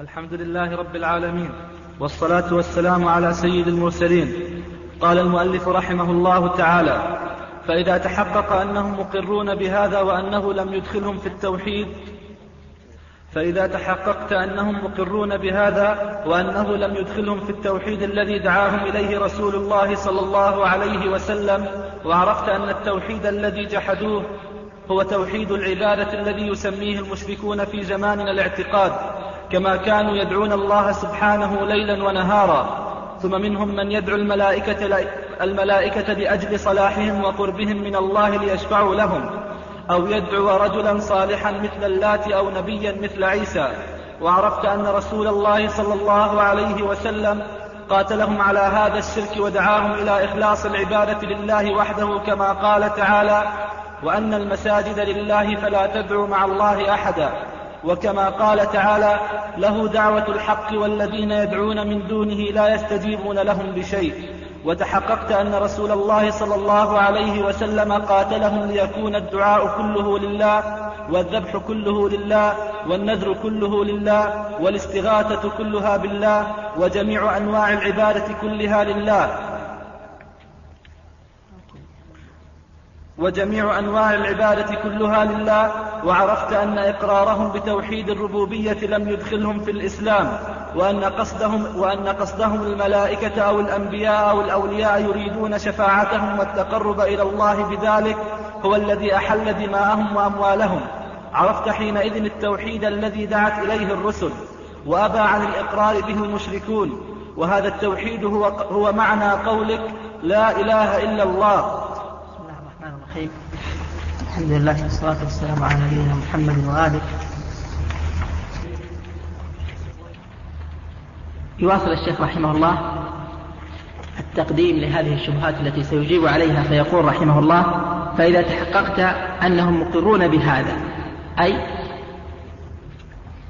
الحمد لله رب العالمين والصلاة والسلام على سيد المرسلين. قال المؤلف رحمه الله تعالى فإذا تحقق أنهم مقرون بهذا وأنه لم يدخلهم في التوحيد فإذا تحققت أنهم مقرون بهذا وأنه لم يدخلهم في التوحيد الذي دعاهم إليه رسول الله صلى الله عليه وسلم وعرفت أن التوحيد الذي جحدوه هو توحيد العبادة الذي يسميه المشركون في زماننا الاعتقاد. كما كانوا يدعون الله سبحانه ليلا ونهارا. ثم منهم من يدعو الملائكة, الملائكة لأجل صلاحهم وقربهم من الله ليشفعوا لهم أو يدعو رجلا صالحا مثل اللات أو نبيا مثل عيسى. وعرفت أن رسول الله صلى الله عليه وسلم قاتلهم على هذا الشرك ودعاهم إلى إخلاص العبادة لله وحده كما قال تعالى وأن المساجد لله فلا تدعوا مع الله أحدا وكما قال تعالى له دعوة الحق والذين يدعون من دونه لا يستجيبون لهم بشيء. وتحققت أن رسول الله صلى الله عليه وسلم قاتلهم ليكون الدعاء كله لله والذبح كله لله والنذر كله لله والاستغاثة كلها بالله وجميع أنواع العبادة كلها لله. وجميع أنواع العبادة كلها لله وعرفت أن إقرارهم بتوحيد الربوبية لم يدخلهم في الإسلام وأن قصدهم, وأن قصدهم الملائكة أو الأنبياء أو الأولياء يريدون شفاعتهم والتقرب إلى الله بذلك هو الذي أحل دماءهم وأموالهم. عرفت حينئذ التوحيد الذي دعت إليه الرسل وأبى عن الإقرار به المشركون وهذا التوحيد هو, هو معنى قولك لا إله إلا الله. الرحيم. الحمد لله والصلاة والسلام على نبينا محمد وآله. يواصل الشيخ رحمه الله التقديم لهذه الشبهات التي سيجيب عليها فيقول رحمه الله فإذا تحققت أنهم مقرون بهذا أي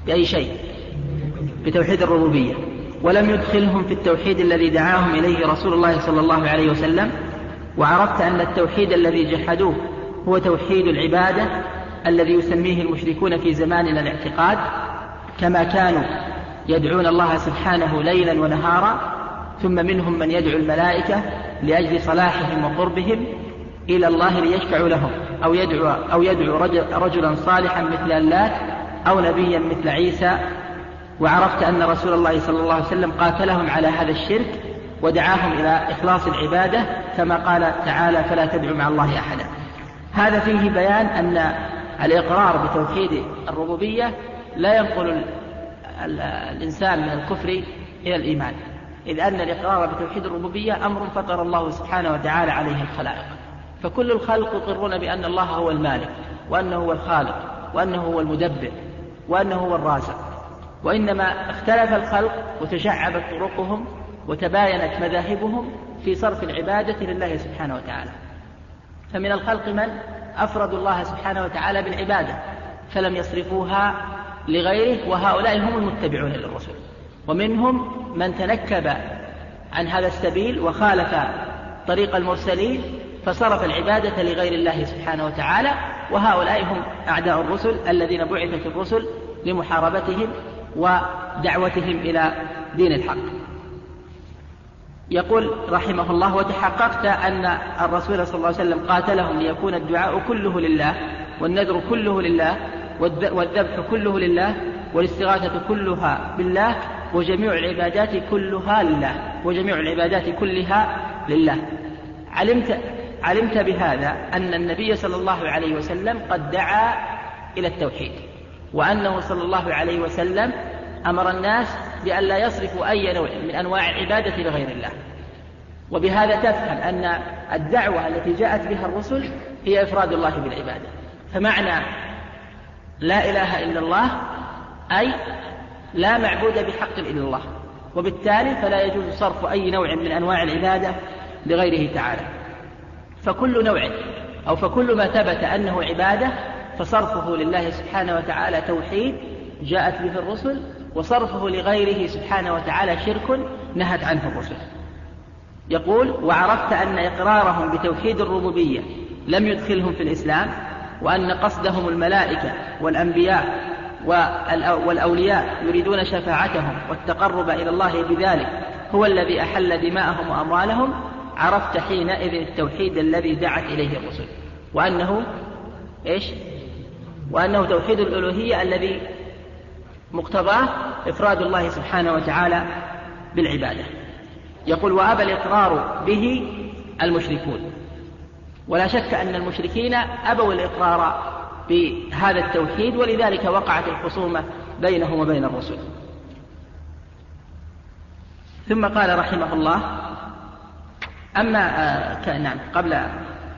بأي شيء؟ بتوحيد الربوبية. ولم يدخلهم في التوحيد الذي دعاهم إليه رسول الله صلى الله عليه وسلم وعرفت أن التوحيد الذي جحدوه هو توحيد العبادة الذي يسميه المشركون في زماننا الاعتقاد كما كانوا يدعون الله سبحانه ليلا ونهارا ثم منهم من يدعو الملائكة لأجل صلاحهم وقربهم إلى الله ليشفعوا لهم أو يدعو, أو يدعو رجل رجلا صالحا مثل اللات أو نبيا مثل عيسى. وعرفت أن رسول الله صلى الله عليه وسلم قاتلهم على هذا الشرك ودعاهم إلى إخلاص العبادة كما قال تعالى فلا تدعوا مع الله أحدا. هذا فيه بيان أن الإقرار بتوحيد الربوبية لا ينقل الإنسان من الكفر إلى الإيمان. إذ أن الإقرار بتوحيد الربوبية أمر فطر الله سبحانه وتعالى عليه الخلائق. فكل الخلق يقرون بأن الله هو المالك وأنه هو الخالق وأنه هو المدبر وأنه هو الرازق. وإنما اختلف الخلق وتشعبت طرقهم وتباينت مذاهبهم في صرف العبادة لله سبحانه وتعالى. فمن الخلق من أفردوا الله سبحانه وتعالى بالعبادة فلم يصرفوها لغيره وهؤلاء هم المتبعون للرسل ومنهم من تنكب عن هذا السبيل وخالف طريق المرسلين فصرف العبادة لغير الله سبحانه وتعالى وهؤلاء هم أعداء الرسل الذين بعثت الرسل لمحاربتهم ودعوتهم إلى دين الحق. يقول رحمه الله وتحققت أن الرسول صلى الله عليه وسلم قاتلهم ليكون الدعاء كله لله والنذر كله لله والذبح كله لله والاستغاثة كلها بالله وجميع العبادات كلها لله وجميع العبادات كلها لله. علمت علمت بهذا أن النبي صلى الله عليه وسلم قد دعا إلى التوحيد وأنه صلى الله عليه وسلم أمر الناس بأن لا يصرفوا أي نوع من أنواع العبادة لغير الله. وبهذا تفهم أن الدعوة التي جاءت بها الرسل هي إفراد الله بالعبادة. فمعنى لا إله إلا الله أي لا معبود بحق إلا الله. وبالتالي فلا يجوز صرف أي نوع من أنواع العبادة لغيره تعالى. فكل نوع أو فكل ما ثبت أنه عبادة فصرفه لله سبحانه وتعالى توحيد جاءت به الرسل وصرفه لغيره سبحانه وتعالى شرك نهت عنه الرسل. يقول وعرفت أن إقرارهم بتوحيد الربوبية لم يدخلهم في الإسلام وأن قصدهم الملائكة والأنبياء والأولياء يريدون شفاعتهم والتقرب إلى الله بذلك هو الذي أحل دماءهم وأموالهم. عرفت حينئذ التوحيد الذي دعت إليه الرسل. وأنه إيش؟ وأنه توحيد الألوهية الذي مقتضاه إفراد الله سبحانه وتعالى بالعبادة. يقول وأبى الإقرار به المشركون. ولا شك أن المشركين أبوا الإقرار بهذا التوحيد ولذلك وقعت الخصومة بينهم وبين الرسل. ثم قال رحمه الله أما آه نعم قبل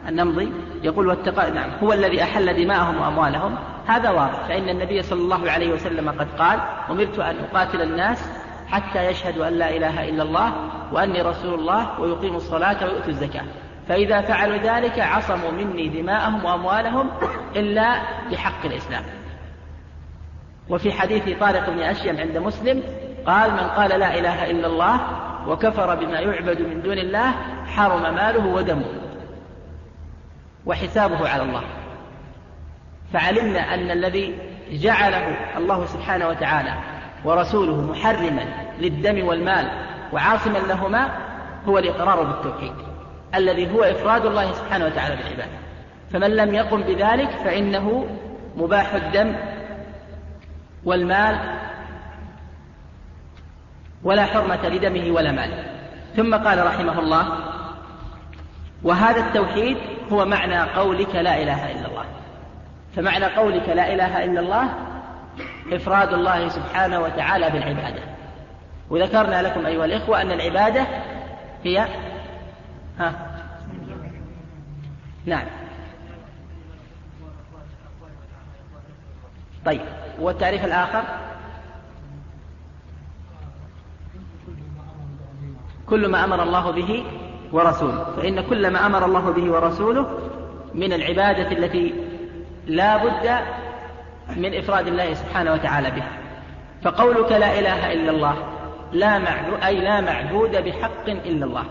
أن نمضي يقول واتقى نعم هو الذي أحل دماءهم وأموالهم. هذا واضح فإن النبي صلى الله عليه وسلم قد قال أمرت أن أقاتل الناس حتى يشهدوا أن لا إله إلا الله وأني رسول الله ويقيموا الصلاة ويؤتوا الزكاة. فإذا فعلوا ذلك عصموا مني دماءهم وأموالهم إلا بحق الإسلام. وفي حديث طارق بن أشيم عند مسلم قال من قال لا إله إلا الله وكفر بما يعبد من دون الله حرم ماله ودمه. وحسابه على الله. فعلمنا أن الذي جعله الله سبحانه وتعالى ورسوله محرما للدم والمال وعاصما لهما هو الإقرار بالتوحيد الذي هو إفراد الله سبحانه وتعالى بالعبادة. فمن لم يقم بذلك فإنه مباح الدم والمال ولا حرمة لدمه ولا ماله. ثم قال رحمه الله وهذا التوحيد هو معنى قولك لا إله إلا الله. فمعنى قولك لا إله إلا الله إفراد الله سبحانه وتعالى بالعبادة. وذكرنا لكم أيها الإخوة أن العبادة هي ها؟ نعم. طيب والتعريف الآخر؟ كل ما أمر الله به ورسوله فإن كل ما أمر الله به ورسوله من العبادة التي لا بد من إفراد الله سبحانه وتعالى بها. فقولك لا إله إلا الله لا معبود أي لا معبود بحق إلا الله.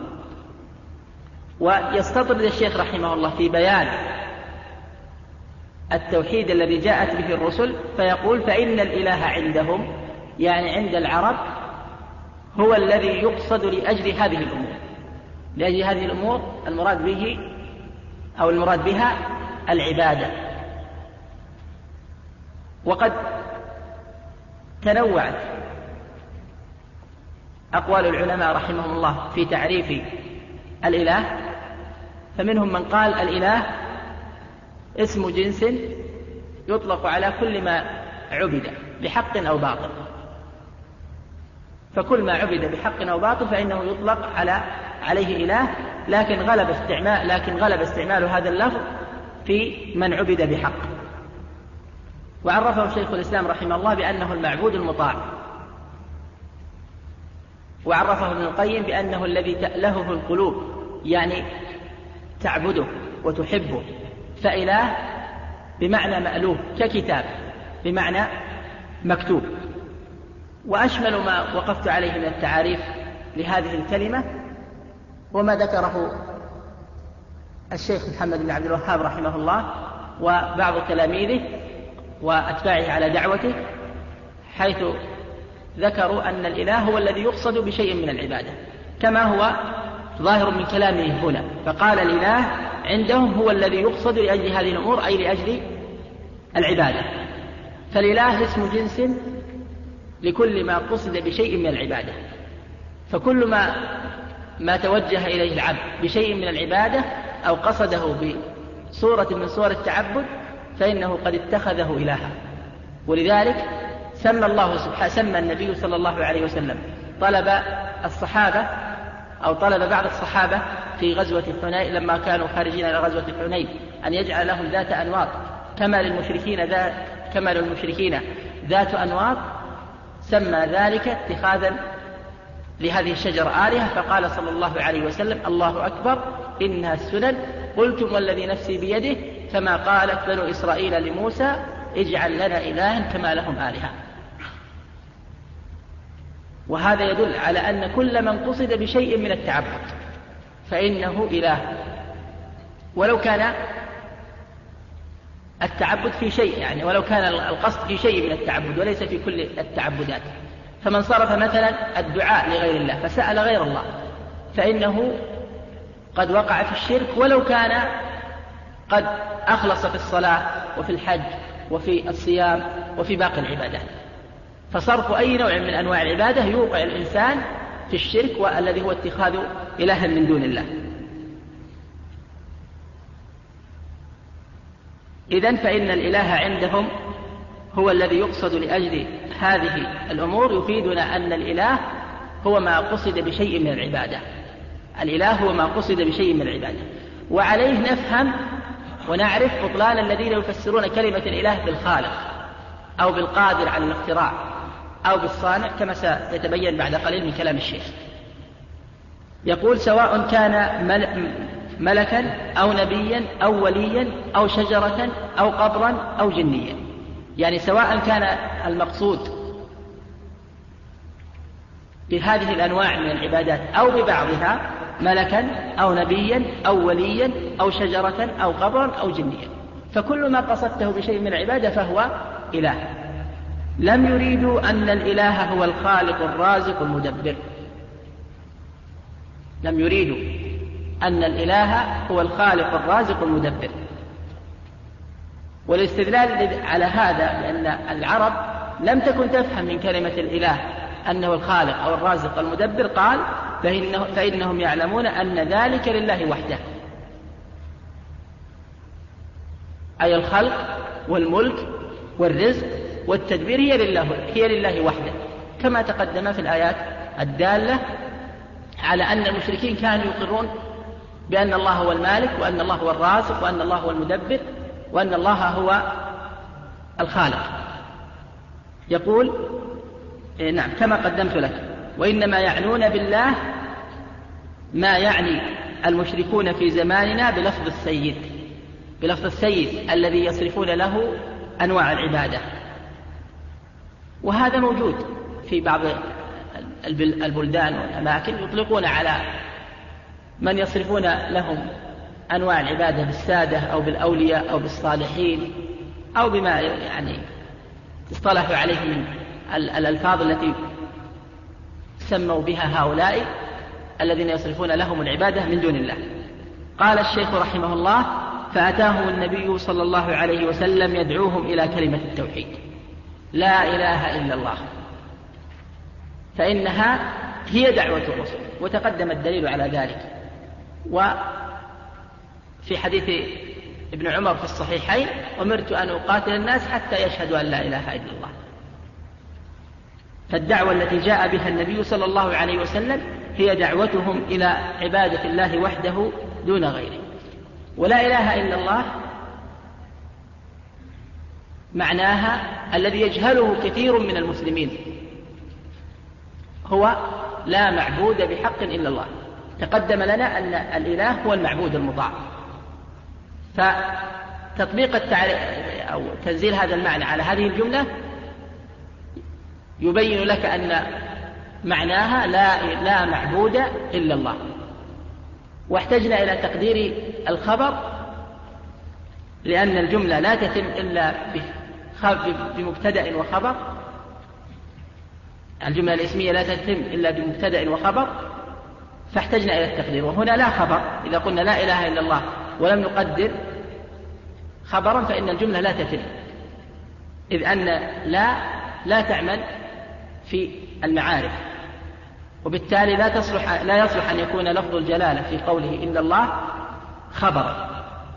ويستطرد الشيخ رحمه الله في بيان التوحيد الذي جاءت به الرسل فيقول فإن الإله عندهم يعني عند العرب هو الذي يقصد لأجل هذه الأمور. لأجل هذه الأمور المراد به أو المراد بها العبادة. وقد تنوعت أقوال العلماء رحمهم الله في تعريف الإله فمنهم من قال الإله اسم جنس يطلق على كل ما عبد بحق أو باطل. فكل ما عبد بحق أو باطل فإنه يطلق على عليه إله لكن غلب استعمال لكن غلب استعمال هذا اللفظ في من عبد بحق. وعرفه شيخ الإسلام رحمه الله بأنه المعبود المطاع. وعرفه ابن القيم بأنه الذي تألهه القلوب يعني تعبده وتحبه. فإله بمعنى مألوه ككتاب بمعنى مكتوب. وأشمل ما وقفت عليه من التعاريف لهذه الكلمة وما ذكره الشيخ محمد بن عبد الوهاب رحمه الله وبعض تلاميذه وأتباعه على دعوته حيث ذكروا أن الإله هو الذي يقصد بشيء من العبادة كما هو ظاهر من كلامه هنا فقال الإله عندهم هو الذي يقصد لأجل هذه الأمور أي لأجل العبادة. فالإله اسم جنس لكل ما قصد بشيء من العبادة فكل ما ما توجه إليه العبد بشيء من العبادة أو قصده بصورة من صور التعبد فإنه قد اتخذه إلها. ولذلك سمى الله سبحانه سمى النبي صلى الله عليه وسلم طلب الصحابة أو طلب بعض الصحابة في غزوة حنين لما كانوا خارجين إلى غزوة حنين أن يجعل لهم ذات أنواط. كما للمشركين ذات كما للمشركين ذات أنواط سمى ذلك اتخاذا لهذه الشجرة آلهة فقال صلى الله عليه وسلم الله أكبر إنها السنن قلتم والذي نفسي بيده كما قالت بنو إسرائيل لموسى اجعل لنا إلها كما لهم آلهة. وهذا يدل على أن كل من قصد بشيء من التعبد فإنه إله. ولو كان التعبد في شيء يعني ولو كان القصد في شيء من التعبد وليس في كل التعبدات. فمن صرف مثلا الدعاء لغير الله فسأل غير الله فإنه قد وقع في الشرك ولو كان قد أخلص في الصلاة وفي الحج وفي الصيام وفي باقي العبادات. فصرف أي نوع من أنواع العبادة يوقع الإنسان في الشرك والذي هو اتخاذ إلها من دون الله. إذا فإن الإله عندهم هو الذي يقصد لأجل هذه الأمور يفيدنا أن الإله هو ما قصد بشيء من العبادة. الإله هو ما قصد بشيء من العبادة. وعليه نفهم ونعرف بطلان الذين يفسرون كلمة الإله بالخالق أو بالقادر على الاختراع أو بالصانع كما سيتبين بعد قليل من كلام الشيخ. يقول سواء كان ملكا أو نبيا أو وليا أو شجرة أو قبرا أو جنيا. يعني سواء كان المقصود بهذه الأنواع من العبادات أو ببعضها ملكا أو نبيا أو وليا أو شجرة أو قبرا أو جنيا. فكل ما قصدته بشيء من العبادة فهو إله. لم يريدوا أن الإله هو الخالق الرازق المدبر. لم يريدوا أن الإله هو الخالق الرازق المدبر. والاستدلال على هذا لأن العرب لم تكن تفهم من كلمة الإله أنه الخالق أو الرازق المدبر قال فإنه فإنهم يعلمون أن ذلك لله وحده. أي الخلق والملك والرزق والتدبير هي لله هي لله وحده. كما تقدم في الآيات الدالة على أن المشركين كانوا يقرون بأن الله هو المالك وأن الله هو الرازق وأن الله هو المدبر. وأن الله هو الخالق. يقول إيه نعم كما قدمت لك. وإنما يعنون بالله ما يعني المشركون في زماننا بلفظ السيد بلفظ السيد الذي يصرفون له أنواع العبادة. وهذا موجود في بعض البلدان والأماكن يطلقون على من يصرفون لهم أنواع العبادة بالسادة أو بالأولياء أو بالصالحين أو بما يعني اصطلحوا عليه من الألفاظ التي سموا بها هؤلاء الذين يصرفون لهم العبادة من دون الله. قال الشيخ رحمه الله فأتاهم النبي صلى الله عليه وسلم يدعوهم إلى كلمة التوحيد. لا إله إلا الله. فإنها هي دعوة الرسل وتقدم الدليل على ذلك. وفي حديث ابن عمر في الصحيحين أمرت أن أقاتل الناس حتى يشهدوا أن لا إله إلا الله. فالدعوة التي جاء بها النبي صلى الله عليه وسلم هي دعوتهم إلى عبادة الله وحده دون غيره. ولا إله إلا الله معناها الذي يجهله كثير من المسلمين هو لا معبود بحق إلا الله. تقدم لنا أن الإله هو المعبود المطاع فتطبيق التعريف أو تنزيل هذا المعنى على هذه الجملة يبين لك أن معناها لا لا معبود إلا الله. واحتجنا إلى تقدير الخبر لأن الجملة لا تتم إلا بمبتدأ وخبر. الجملة الاسمية لا تتم إلا بمبتدأ وخبر فاحتجنا إلى التقدير. وهنا لا خبر إذا قلنا لا إله إلا الله ولم نقدر خبرا فإن الجملة لا تتم. إذ أن لا لا تعمل في المعارف. وبالتالي لا تصلح لا يصلح أن يكون لفظ الجلالة في قوله إن الله خبر.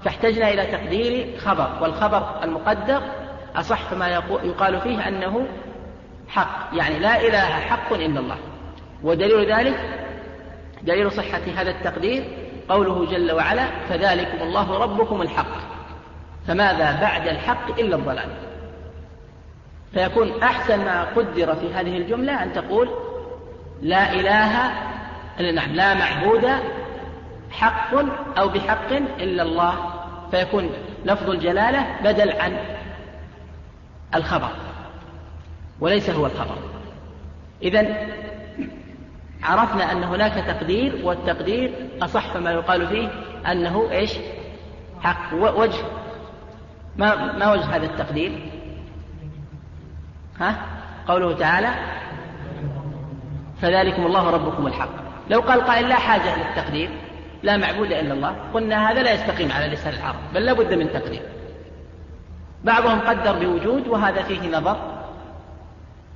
فاحتجنا إلى تقدير خبر والخبر المقدر أصح ما يقال فيه أنه حق يعني لا إله حق إلا الله. ودليل ذلك دليل صحة هذا التقدير قوله جل وعلا فذلكم الله ربكم الحق فماذا بعد الحق إلا الضلال فيكون أحسن ما قدر في هذه الجملة أن تقول لا إله نعم لا معبود حق أو بحق إلا الله فيكون لفظ الجلالة بدل عن الخبر وليس هو الخبر. إذا عرفنا أن هناك تقدير والتقدير أصح ما يقال فيه أنه إيش؟ حق وجه. ما ما وجه هذا التقدير؟ ها؟ قوله تعالى فذلكم الله ربكم الحق. لو قال قائل لا حاجة للتقدير لا معبود إلا الله قلنا هذا لا يستقيم على لسان العرب بل لا بد من تقدير. بعضهم قدر بوجود وهذا فيه نظر.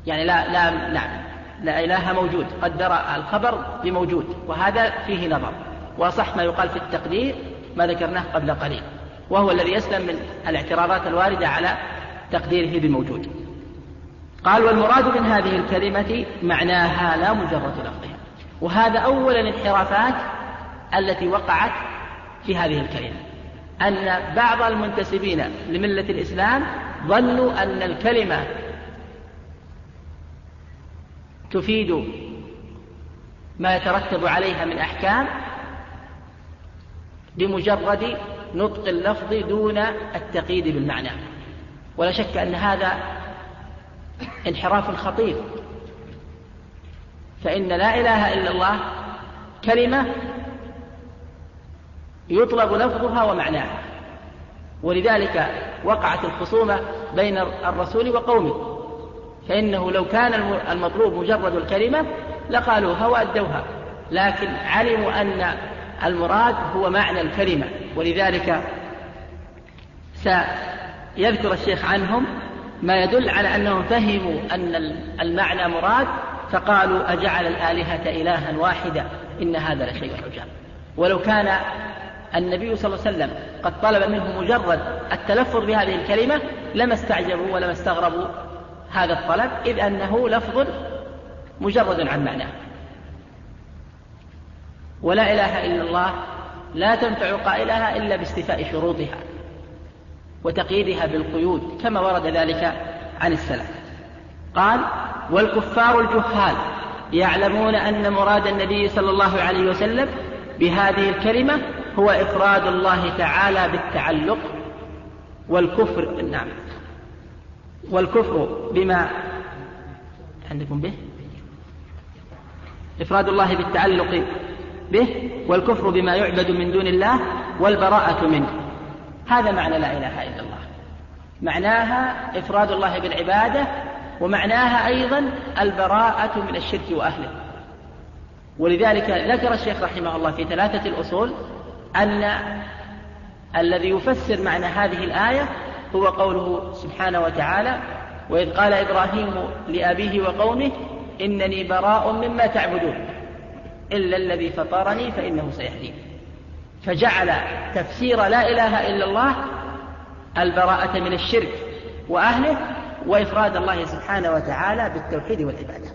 يعني لا لا نعم. لا إله موجود. قدر الخبر بموجود وهذا فيه نظر. وصح ما يقال في التقدير ما ذكرناه قبل قليل وهو الذي يسلم من الاعتراضات الواردة على تقديره بالموجود. قال والمراد من هذه الكلمة معناها لا مجرد لفظها. وهذا أول الانحرافات التي وقعت في هذه الكلمة. أن بعض المنتسبين لملة الإسلام ظنوا أن الكلمة تفيد ما يترتب عليها من أحكام بمجرد نطق اللفظ دون التقييد بالمعنى. ولا شك أن هذا انحراف خطير. فإن لا إله إلا الله كلمة يطلب لفظها ومعناها. ولذلك وقعت الخصومة بين الرسول وقومه. فإنه لو كان المطلوب مجرد الكلمة لقالوها وأدوها لكن علموا أن المراد هو معنى الكلمة ولذلك سيذكر الشيخ عنهم ما يدل على أنهم فهموا أن المعنى مراد فقالوا أجعل الآلهة إلها واحدا إن هذا لشيء عجاب. ولو كان النبي صلى الله عليه وسلم قد طلب منه مجرد التلفظ بهذه الكلمة لما استعجبوا ولما استغربوا هذا الطلب إذ أنه لفظ مجرد عن معناه ولا إله إلا الله لا تنفع قائلها إلا باستيفاء شروطها وتقييدها بالقيود كما ورد ذلك عن السلف. قال والكفار الجهال يعلمون أن مراد النبي صلى الله عليه وسلم بهذه الكلمة هو إفراد الله تعالى بالتعلق والكفر. نعم. والكفر بما عندكم به؟ إفراد الله بالتعلق به والكفر بما يعبد من دون الله والبراءة منه. هذا معنى لا إله إلا الله. معناها إفراد الله بالعبادة ومعناها أيضا البراءة من الشرك وأهله. ولذلك ذكر الشيخ رحمه الله في ثلاثة الأصول أن الذي يفسر معنى هذه الآية هو قوله سبحانه وتعالى وإذ قال إبراهيم لأبيه وقومه إنني براء مما تعبدون إلا الذي فطرني فإنه سيهدين. فجعل تفسير لا إله إلا الله البراءة من الشرك وأهله وإفراد الله سبحانه وتعالى بالتوحيد والعبادة.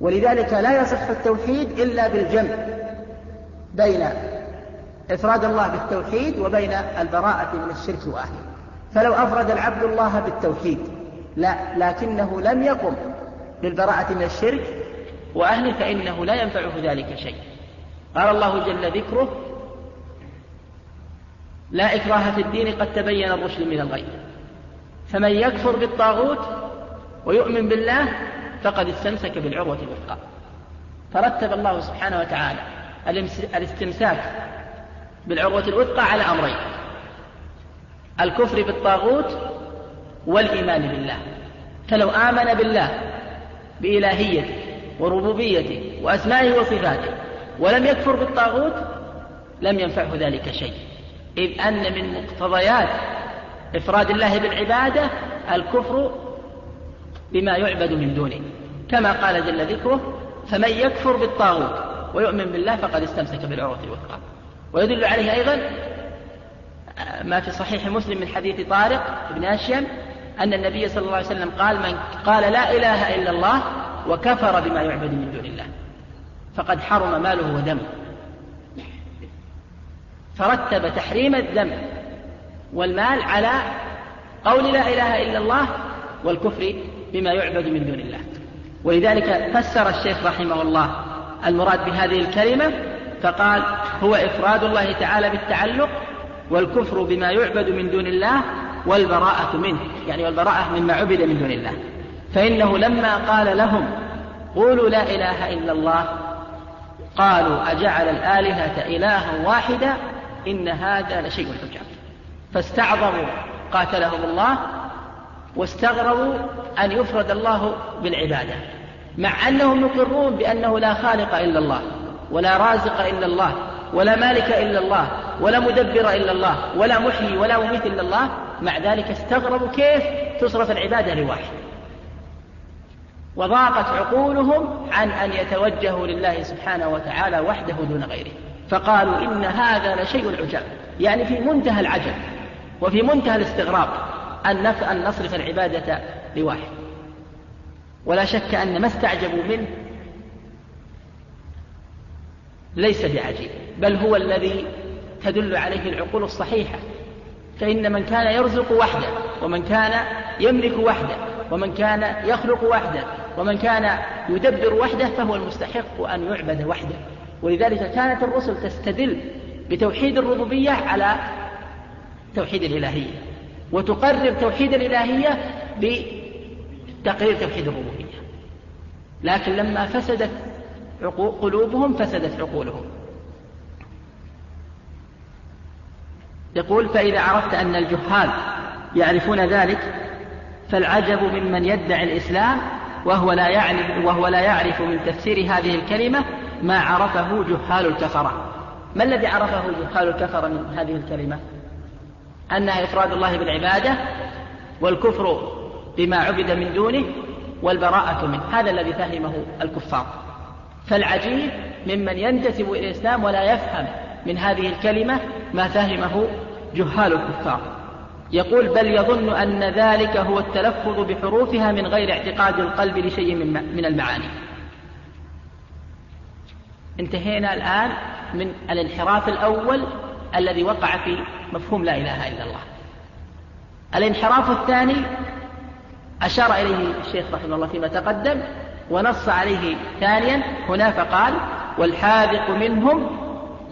ولذلك لا يصح التوحيد إلا بالجمع بين إفراد الله بالتوحيد وبين البراءة من الشرك وأهله. فلو أفرد العبد الله بالتوحيد لا لكنه لم يقم بالبراءة من الشرك. وأهله فإنه لا ينفعه ذلك شيء. قال الله جل ذكره لا إكراه في الدين قد تبين الرشد من الغي. فمن يكفر بالطاغوت ويؤمن بالله فقد استمسك بالعروة الوثقى. فرتب الله سبحانه وتعالى الاستمساك بالعروة الوثقى على أمرين الكفر بالطاغوت والإيمان بالله. فلو آمن بالله بإلهيته وربوبيته وأسمائه وصفاته ولم يكفر بالطاغوت لم ينفعه ذلك شيء. إذ أن من مقتضيات إفراد الله بالعبادة الكفر بما يعبد من دونه. كما قال جل ذكره فمن يكفر بالطاغوت ويؤمن بالله فقد استمسك بالعروة الوثقى. ويدل عليه أيضا ما في صحيح مسلم من حديث طارق بن أشيم أن النبي صلى الله عليه وسلم قال من قال لا إله إلا الله وكفر بما يعبد من دون الله. فقد حرم ماله ودمه. فرتب تحريم الدم والمال على قول لا إله إلا الله والكفر بما يعبد من دون الله. ولذلك فسر الشيخ رحمه الله المراد بهذه الكلمة فقال هو إفراد الله تعالى بالتعلق والكفر بما يعبد من دون الله والبراءة منه. يعني والبراءة مما عبد من دون الله. فإنه لما قال لهم قولوا لا إله إلا الله قالوا أجعل الآلهة إلها واحدا إن هذا لشيء عجاب فاستعظموا قاتلهم الله واستغربوا أن يفرد الله بالعبادة مع أنهم يقرون بأنه لا خالق إلا الله ولا رازق إلا الله. ولا مالك إلا الله ولا مدبر إلا الله ولا محيي ولا مميت إلا الله مع ذلك استغربوا كيف تصرف العبادة لواحد. وضاقت عقولهم عن أن يتوجهوا لله سبحانه وتعالى وحده دون غيره. فقالوا إن هذا لشيء عجاب. يعني في منتهى العجب وفي منتهى الاستغراب أن أن نصرف العبادة لواحد. ولا شك أن ما استعجبوا منه ليس بعجيب. بل هو الذي تدل عليه العقول الصحيحة. فإن من كان يرزق وحده ومن كان يملك وحده ومن كان يخلق وحده ومن كان يدبر وحده فهو المستحق أن يعبد وحده. ولذلك كانت الرسل تستدل بتوحيد الربوبية على توحيد الإلهية وتقرر توحيد الإلهية بتقرير توحيد الربوبية. لكن لما فسدت قلوبهم فسدت عقولهم. يقول فإذا عرفت أن الجهال يعرفون ذلك فالعجب ممن يدعي الإسلام وهو لا يعرف وهو لا يعرف من تفسير هذه الكلمة ما عرفه جهال الكفرة. ما الذي عرفه جهال الكفرة من هذه الكلمة؟ أنها إفراد الله بالعبادة والكفر بما عبد من دونه والبراءة منه. هذا الذي فهمه الكفار. فالعجيب ممن ينتسب إلى الإسلام ولا يفهم من هذه الكلمة ما فهمه جهال الكفار. يقول بل يظن أن ذلك هو التلفظ بحروفها من غير اعتقاد القلب لشيء من المعاني. انتهينا الآن من الانحراف الأول الذي وقع في مفهوم لا إله إلا الله. الانحراف الثاني أشار إليه الشيخ رحمه الله فيما تقدم ونص عليه ثانيا هنا فقال والحاذق منهم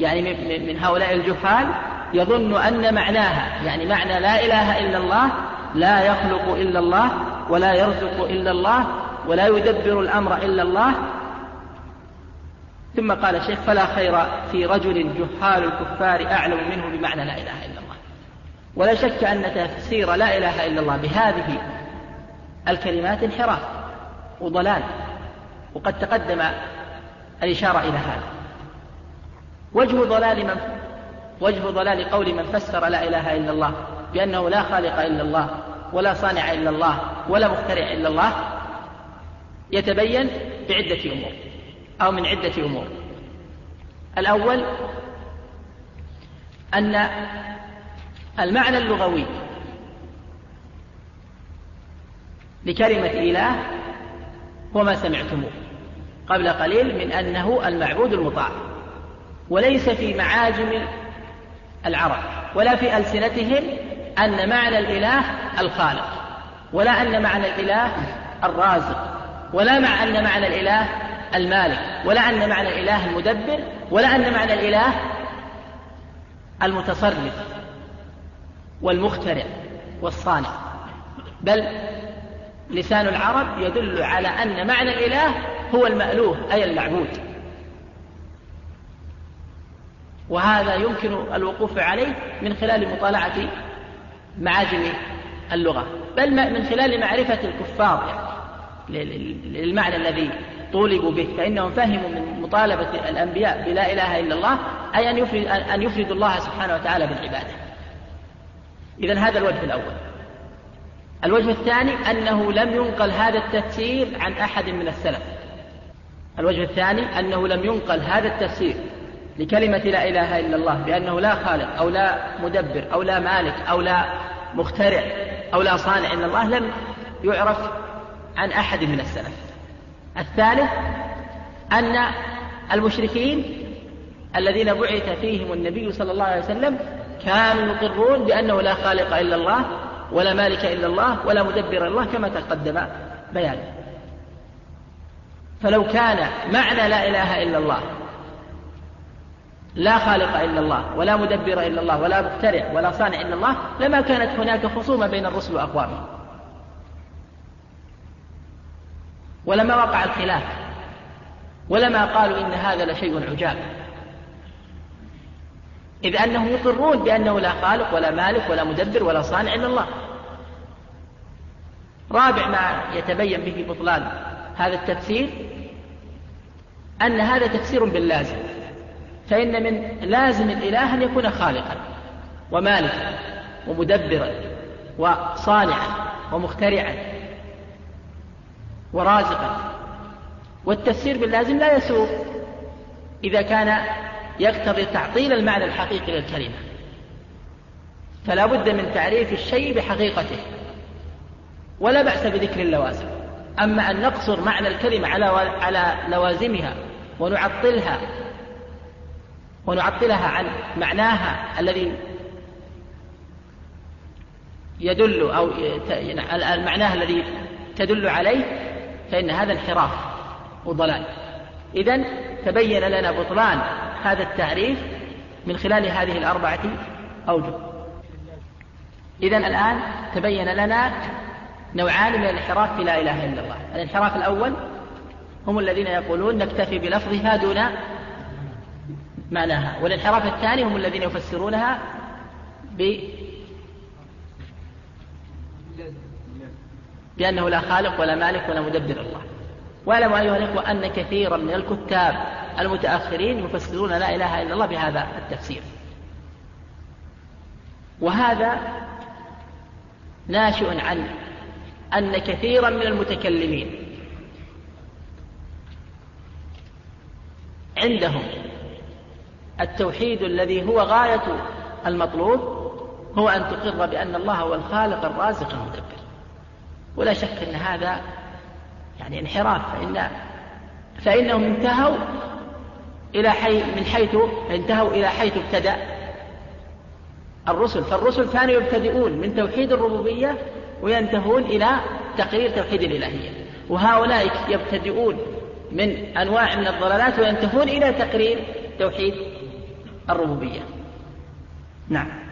يعني من هؤلاء الجهال يظن أن معناها يعني معنى لا إله إلا الله لا يخلق إلا الله ولا يرزق إلا الله ولا يدبر الأمر إلا الله. ثم قال الشيخ فلا خير في رجل جهال الكفار أعلم منه بمعنى لا إله إلا الله. ولا شك أن تفسير لا إله إلا الله بهذه الكلمات انحراف وضلال وقد تقدم الإشارة إلى هذا. وجه ضلال من وجه ضلال قول من فسر لا إله إلا الله بأنه لا خالق إلا الله ولا صانع إلا الله ولا مخترع إلا الله يتبين بعدة أمور أو من عدة أمور. الأول أن المعنى اللغوي لكلمة إله هو ما سمعتموه قبل قليل من أنه المعبود المطاع وليس في معاجم العرب ولا في ألسنتهم أن معنى الإله الخالق ولا أن معنى الإله الرازق ولا مع أن معنى الإله المالك ولا أن معنى الإله المدبر ولا أن معنى الإله المتصرف والمخترع والصانع. بل لسان العرب يدل على أن معنى الإله هو المألوه أي المعبود. وهذا يمكن الوقوف عليه من خلال مطالعة معاجم اللغة بل من خلال معرفة الكفار يعني للمعنى الذي طولبوا به. فإنهم فهموا من مطالبة الأنبياء بلا إله إلا الله أي أن يفرد أن يفردوا الله سبحانه وتعالى بالعبادة. إذا هذا الوجه الأول. الوجه الثاني أنه لم ينقل هذا التفسير عن أحد من السلف. الوجه الثاني أنه لم ينقل هذا التفسير لكلمة لا إله إلا الله بأنه لا خالق أو لا مدبر أو لا مالك أو لا مخترع أو لا صانع إلا الله لم يعرف عن أحد من السلف. الثالث أن المشركين الذين بعث فيهم النبي صلى الله عليه وسلم كانوا يقرون بأنه لا خالق إلا الله ولا مالك إلا الله ولا مدبر إلا الله كما تقدم بيانه. فلو كان معنى لا إله إلا الله لا خالق إلا الله ولا مدبر إلا الله ولا مخترع ولا صانع إلا الله لما كانت هناك خصومة بين الرسل وأقوامهم. ولما وقع الخلاف ولما قالوا إن هذا لشيء عجاب. إذ أنهم يقرون بأنه لا خالق ولا مالك ولا مدبر ولا صانع إلا الله. رابع ما يتبين به بطلان هذا التفسير أن هذا تفسير باللازم. فإن من لازم الإله أن يكون خالقا ومالكا ومدبرا وصانعا ومخترعا ورازقا. والتفسير باللازم لا يسوق إذا كان يقتضي تعطيل المعنى الحقيقي للكلمة. فلا بد من تعريف الشيء بحقيقته ولا بأس بذكر اللوازم. أما أن نقصر معنى الكلمة على على لوازمها ونعطلها ونعطلها عن معناها الذي يدل أو المعناه الذي تدل عليه فإن هذا انحراف وضلال. إذا تبين لنا بطلان هذا التعريف من خلال هذه الأربعة أوجه. إذا الآن تبين لنا نوعان من الانحراف في لا إله إلا الله. الانحراف الأول هم الذين يقولون نكتفي بلفظها دون معناها. والانحراف الثاني هم الذين يفسرونها ب بأنه لا خالق ولا مالك ولا مدبر الله. واعلموا أيها الإخوة أن كثيرا من الكتاب المتأخرين يفسرون لا إله إلا الله بهذا التفسير. وهذا ناشئ عن أن كثيرا من المتكلمين عندهم التوحيد الذي هو غاية المطلوب هو أن تقر بأن الله هو الخالق الرازق المدبر ولا شك أن هذا يعني انحراف فإن فإنهم انتهوا إلى حي من حيث انتهوا إلى حيث ابتدأ الرسل. فالرسل كانوا يبتدئون من توحيد الربوبية وينتهون إلى تقرير توحيد الإلهية. وهؤلاء يبتدئون من أنواع من الضلالات وينتهون إلى تقرير توحيد الربوبية. نعم.